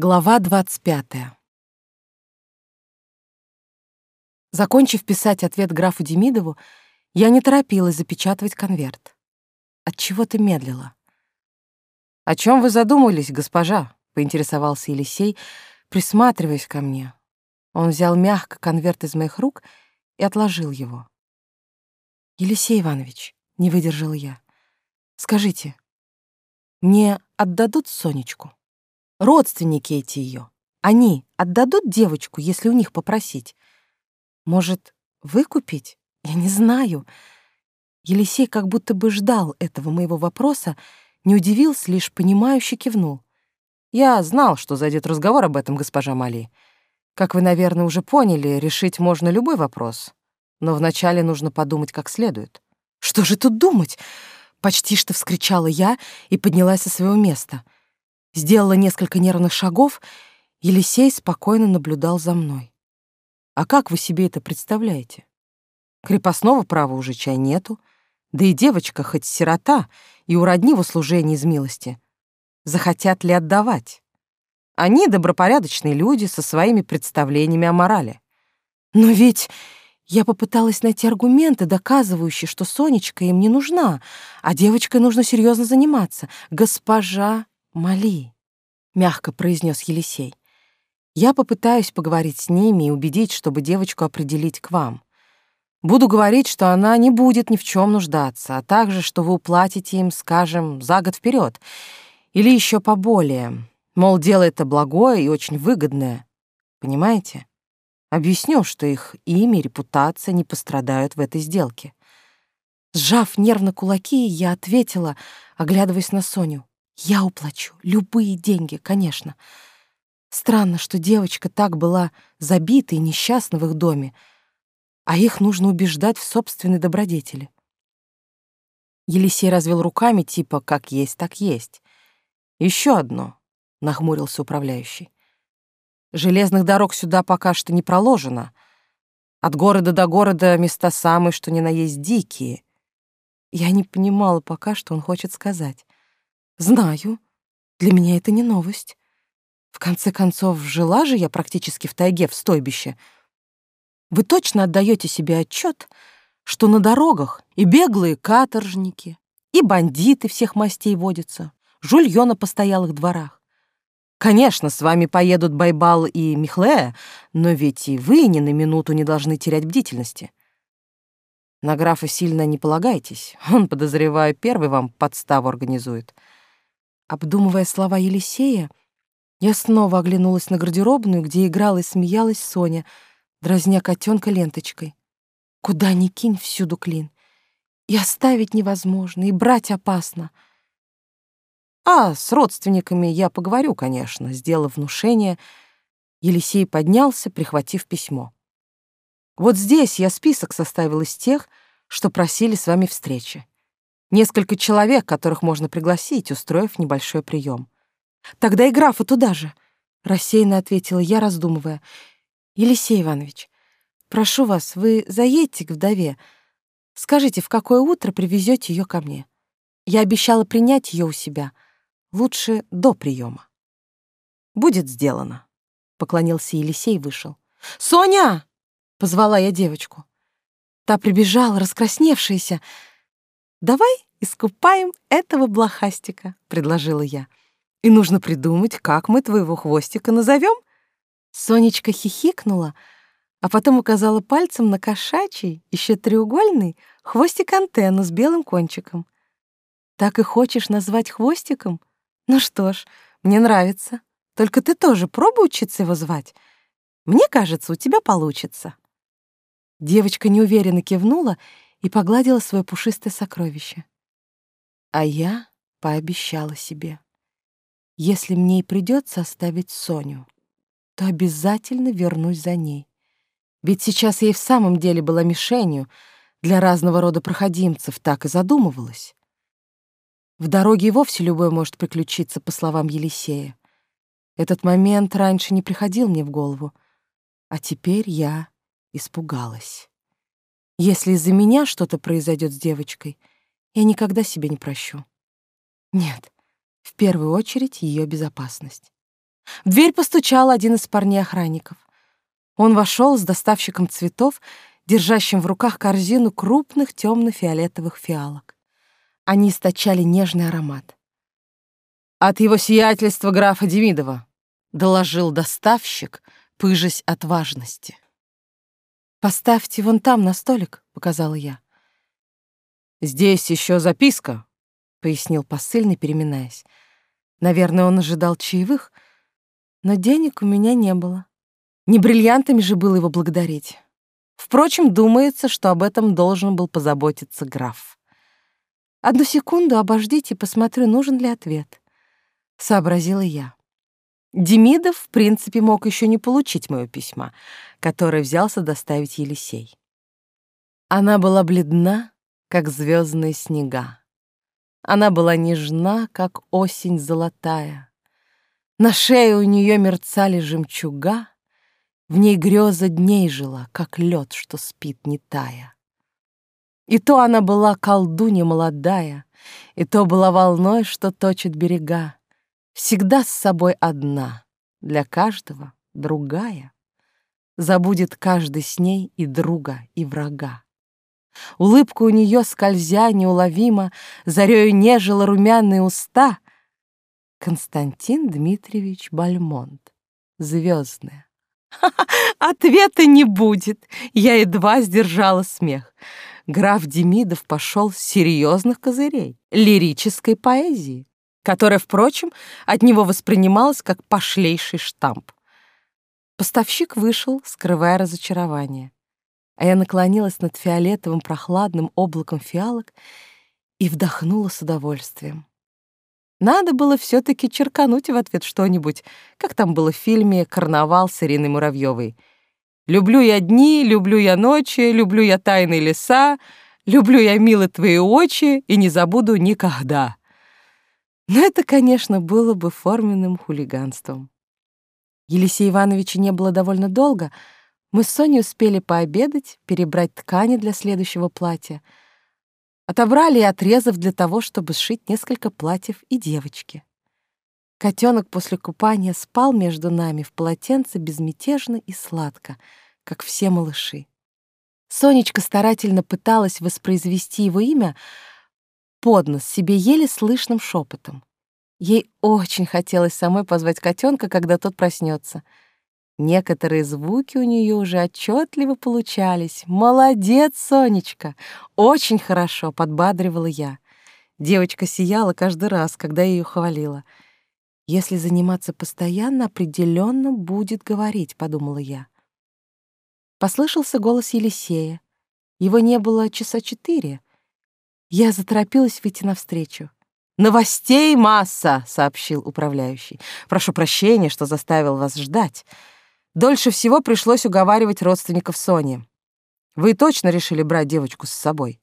Глава 25. Закончив писать ответ графу Демидову, я не торопилась запечатывать конверт. От чего ты медлила? О чем вы задумались, госпожа? поинтересовался Елисей, присматриваясь ко мне. Он взял мягко конверт из моих рук и отложил его. Елисей Иванович, не выдержала я. Скажите, мне отдадут Сонечку? Родственники эти ее. Они отдадут девочку, если у них попросить? Может, выкупить? Я не знаю. Елисей как будто бы ждал этого моего вопроса, не удивился, лишь понимающе кивнул. Я знал, что зайдет разговор об этом, госпожа Мали. Как вы, наверное, уже поняли, решить можно любой вопрос. Но вначале нужно подумать как следует. Что же тут думать? Почти что вскричала я и поднялась со своего места — Сделала несколько нервных шагов, Елисей спокойно наблюдал за мной. А как вы себе это представляете? Крепостного права уже чай нету, да и девочка хоть сирота и у родни в услужении из милости. Захотят ли отдавать? Они добропорядочные люди со своими представлениями о морали. Но ведь я попыталась найти аргументы, доказывающие, что Сонечка им не нужна, а девочкой нужно серьезно заниматься. Госпожа «Мали», — мягко произнес Елисей. «Я попытаюсь поговорить с ними и убедить, чтобы девочку определить к вам. Буду говорить, что она не будет ни в чем нуждаться, а также, что вы уплатите им, скажем, за год вперед, или еще поболее. Мол, дело это благое и очень выгодное. Понимаете? Объясню, что их имя и репутация не пострадают в этой сделке». Сжав нервно кулаки, я ответила, оглядываясь на Соню. Я уплачу любые деньги, конечно. Странно, что девочка так была забита и несчастна в их доме, а их нужно убеждать в собственной добродетели. Елисей развел руками, типа «как есть, так есть». Еще одно, — нахмурился управляющий. Железных дорог сюда пока что не проложено. От города до города места самые, что ни на есть, дикие. Я не понимала пока, что он хочет сказать. Знаю. Для меня это не новость. В конце концов, жила же я практически в тайге, в стойбище. Вы точно отдаете себе отчет, что на дорогах и беглые каторжники, и бандиты всех мастей водятся, жульё на постоялых дворах. Конечно, с вами поедут Байбал и Михлея, но ведь и вы ни на минуту не должны терять бдительности. На графа сильно не полагайтесь. Он, подозреваю, первый вам подставу организует. Обдумывая слова Елисея, я снова оглянулась на гардеробную, где играла и смеялась Соня, дразня котенка ленточкой. Куда ни кинь, всюду клин. И оставить невозможно, и брать опасно. А с родственниками я поговорю, конечно, сделав внушение. Елисей поднялся, прихватив письмо. Вот здесь я список составил из тех, что просили с вами встречи. Несколько человек, которых можно пригласить, устроив небольшой прием. Тогда и графа туда же, рассеянно ответила я, раздумывая. Елисей Иванович, прошу вас, вы заедьте к вдове. Скажите, в какое утро привезете ее ко мне. Я обещала принять ее у себя, лучше до приема. Будет сделано, поклонился Елисей и вышел. Соня! позвала я девочку. Та прибежала, раскрасневшаяся, «Давай искупаем этого блохастика», — предложила я. «И нужно придумать, как мы твоего хвостика назовем». Сонечка хихикнула, а потом указала пальцем на кошачий, еще треугольный, хвостик-антенну с белым кончиком. «Так и хочешь назвать хвостиком? Ну что ж, мне нравится. Только ты тоже пробуй учиться его звать. Мне кажется, у тебя получится». Девочка неуверенно кивнула и погладила свое пушистое сокровище. А я пообещала себе, если мне и придется оставить Соню, то обязательно вернусь за ней. Ведь сейчас и в самом деле была мишенью для разного рода проходимцев, так и задумывалась. В дороге и вовсе любой может приключиться, по словам Елисея. Этот момент раньше не приходил мне в голову, а теперь я испугалась. Если из-за меня что-то произойдет с девочкой, я никогда себе не прощу. Нет, в первую очередь ее безопасность. В дверь постучал один из парней-охранников. Он вошел с доставщиком цветов, держащим в руках корзину крупных темно-фиолетовых фиалок. Они источали нежный аромат. «От его сиятельства графа Демидова», — доложил доставщик, пыжась от важности. «Поставьте вон там, на столик», — показала я. «Здесь еще записка», — пояснил посыльный, переминаясь. Наверное, он ожидал чаевых, но денег у меня не было. Не бриллиантами же было его благодарить. Впрочем, думается, что об этом должен был позаботиться граф. «Одну секунду обождите, посмотрю, нужен ли ответ», — сообразила я. Демидов, в принципе, мог еще не получить моё письма, которое взялся доставить Елисей. Она была бледна, как звездные снега. Она была нежна, как осень золотая. На шее у нее мерцали жемчуга, в ней греза дней жила, как лед, что спит не тая. И то она была колдунья молодая, и то была волной, что точит берега. Всегда с собой одна, для каждого другая. Забудет каждый с ней и друга, и врага. Улыбка у нее, скользя неуловимо, Зарею нежила румяные уста. Константин Дмитриевич Бальмонт, звездная. Ответа не будет. Я едва сдержала смех. Граф Демидов пошел с серьезных козырей, лирической поэзии, которая, впрочем, от него воспринималась как пошлейший штамп. Поставщик вышел, скрывая разочарование а я наклонилась над фиолетовым прохладным облаком фиалок и вдохнула с удовольствием. Надо было все таки черкануть в ответ что-нибудь, как там было в фильме «Карнавал» с Ириной Муравьевой. «Люблю я дни, люблю я ночи, люблю я тайные леса, люблю я, милы, твои очи и не забуду никогда». Но это, конечно, было бы форменным хулиганством. Елисея Ивановича не было довольно долго — мы с Соней успели пообедать, перебрать ткани для следующего платья. Отобрали и отрезов для того, чтобы сшить несколько платьев и девочки. Котенок после купания спал между нами в полотенце безмятежно и сладко, как все малыши. Сонечка старательно пыталась воспроизвести его имя под нос себе еле слышным шепотом. Ей очень хотелось самой позвать котенка, когда тот проснется — Некоторые звуки у нее уже отчетливо получались. «Молодец, Сонечка! Очень хорошо!» — подбадривала я. Девочка сияла каждый раз, когда я ее хвалила. «Если заниматься постоянно, определенно будет говорить», — подумала я. Послышался голос Елисея. Его не было часа четыре. Я заторопилась выйти навстречу. «Новостей масса!» — сообщил управляющий. «Прошу прощения, что заставил вас ждать». Дольше всего пришлось уговаривать родственников Сони. Вы точно решили брать девочку с собой?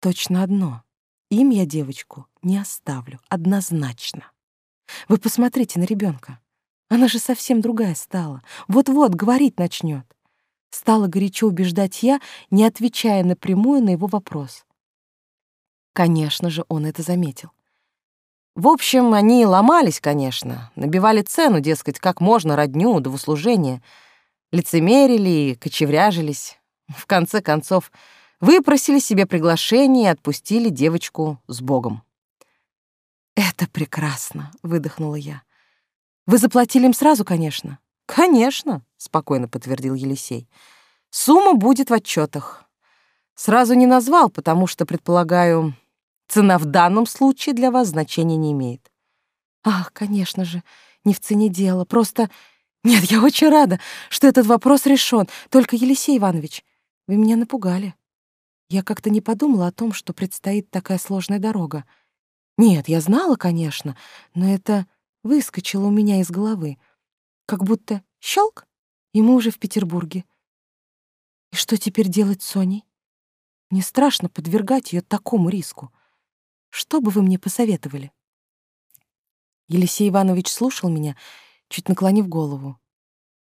Точно одно. Им я девочку не оставлю, однозначно. Вы посмотрите на ребенка. Она же совсем другая стала. Вот-вот говорить начнет. Стала горячо убеждать я, не отвечая напрямую на его вопрос. Конечно же, он это заметил. В общем, они ломались, конечно, набивали цену, дескать, как можно родню до услужения, лицемерили и кочевряжились. В конце концов, выпросили себе приглашение и отпустили девочку с Богом. «Это прекрасно», — выдохнула я. «Вы заплатили им сразу, конечно?» «Конечно», — спокойно подтвердил Елисей. «Сумма будет в отчетах. Сразу не назвал, потому что, предполагаю, Цена в данном случае для вас значения не имеет. Ах, конечно же, не в цене дело, просто... Нет, я очень рада, что этот вопрос решен. Только, Елисей Иванович, вы меня напугали. Я как-то не подумала о том, что предстоит такая сложная дорога. Нет, я знала, конечно, но это выскочило у меня из головы. Как будто щелк, и мы уже в Петербурге. И что теперь делать с Соней? Мне страшно подвергать ее такому риску. Что бы вы мне посоветовали?» Елисей Иванович слушал меня, чуть наклонив голову.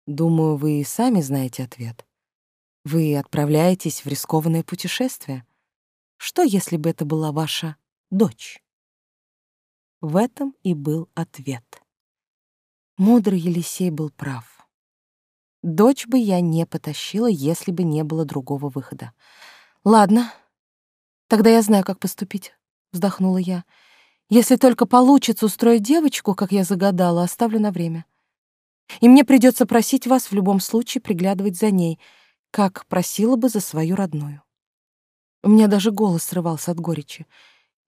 «Думаю, вы и сами знаете ответ. Вы отправляетесь в рискованное путешествие. Что, если бы это была ваша дочь?» В этом и был ответ. Мудрый Елисей был прав. Дочь бы я не потащила, если бы не было другого выхода. Ладно, тогда я знаю, как поступить, вздохнула я. Если только получится устроить девочку, как я загадала, оставлю на время. И мне придется просить вас в любом случае приглядывать за ней, как просила бы за свою родную. У меня даже голос срывался от горечи.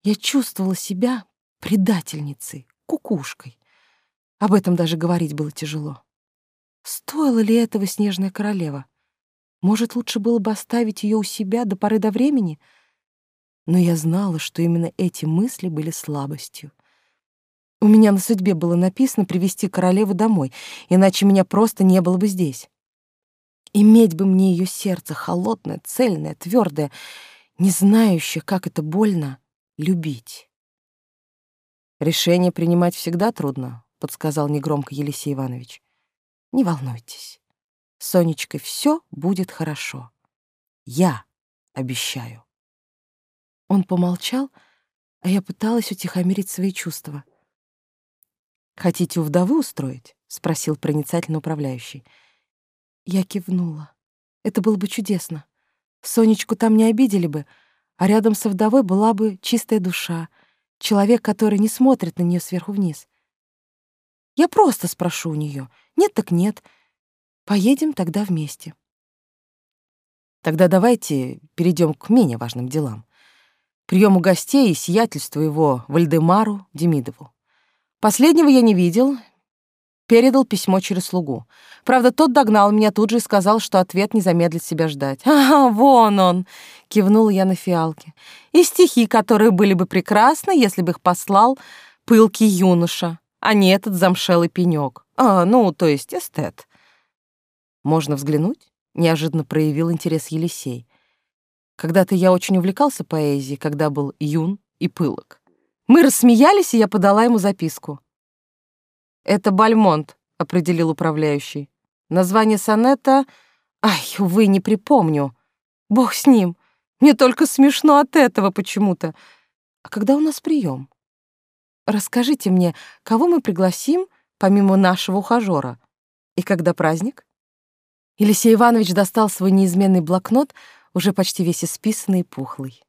Я чувствовала себя предательницей, кукушкой. Об этом даже говорить было тяжело. Стоило ли этого снежная королева? Может, лучше было бы оставить ее у себя до поры до времени? Но я знала, что именно эти мысли были слабостью. У меня на судьбе было написано привести королеву домой, иначе меня просто не было бы здесь. Иметь бы мне ее сердце холодное, цельное, твердое, не знающее, как это больно любить. Решение принимать всегда трудно, подсказал негромко Елисей Иванович. Не волнуйтесь. С Сонечкой все будет хорошо. Я обещаю. Он помолчал, а я пыталась утихомирить свои чувства. «Хотите у вдовы устроить?» — спросил проницательно управляющий. Я кивнула. Это было бы чудесно. Сонечку там не обидели бы, а рядом со вдовой была бы чистая душа, человек, который не смотрит на нее сверху вниз. Я просто спрошу у нее. Нет так нет. Поедем тогда вместе. Тогда давайте перейдем к менее важным делам. Приему гостей и сиятельству его Вальдемару Демидову. Последнего я не видел, передал письмо через слугу. Правда, тот догнал меня тут же и сказал, что ответ не замедлит себя ждать. «Ага, вон он!» — кивнула я на фиалке. «И стихи, которые были бы прекрасны, если бы их послал пылкий юноша а не этот замшелый пенёк. А, ну, то есть эстет. Можно взглянуть? Неожиданно проявил интерес Елисей. Когда-то я очень увлекался поэзией, когда был юн и пылок. Мы рассмеялись, и я подала ему записку. «Это Бальмонт», — определил управляющий. Название сонета... Ай, увы, не припомню. Бог с ним. Мне только смешно от этого почему-то. А когда у нас прием? Расскажите мне, кого мы пригласим, помимо нашего ухажера? И когда праздник?» Елисей Иванович достал свой неизменный блокнот, уже почти весь исписанный и пухлый.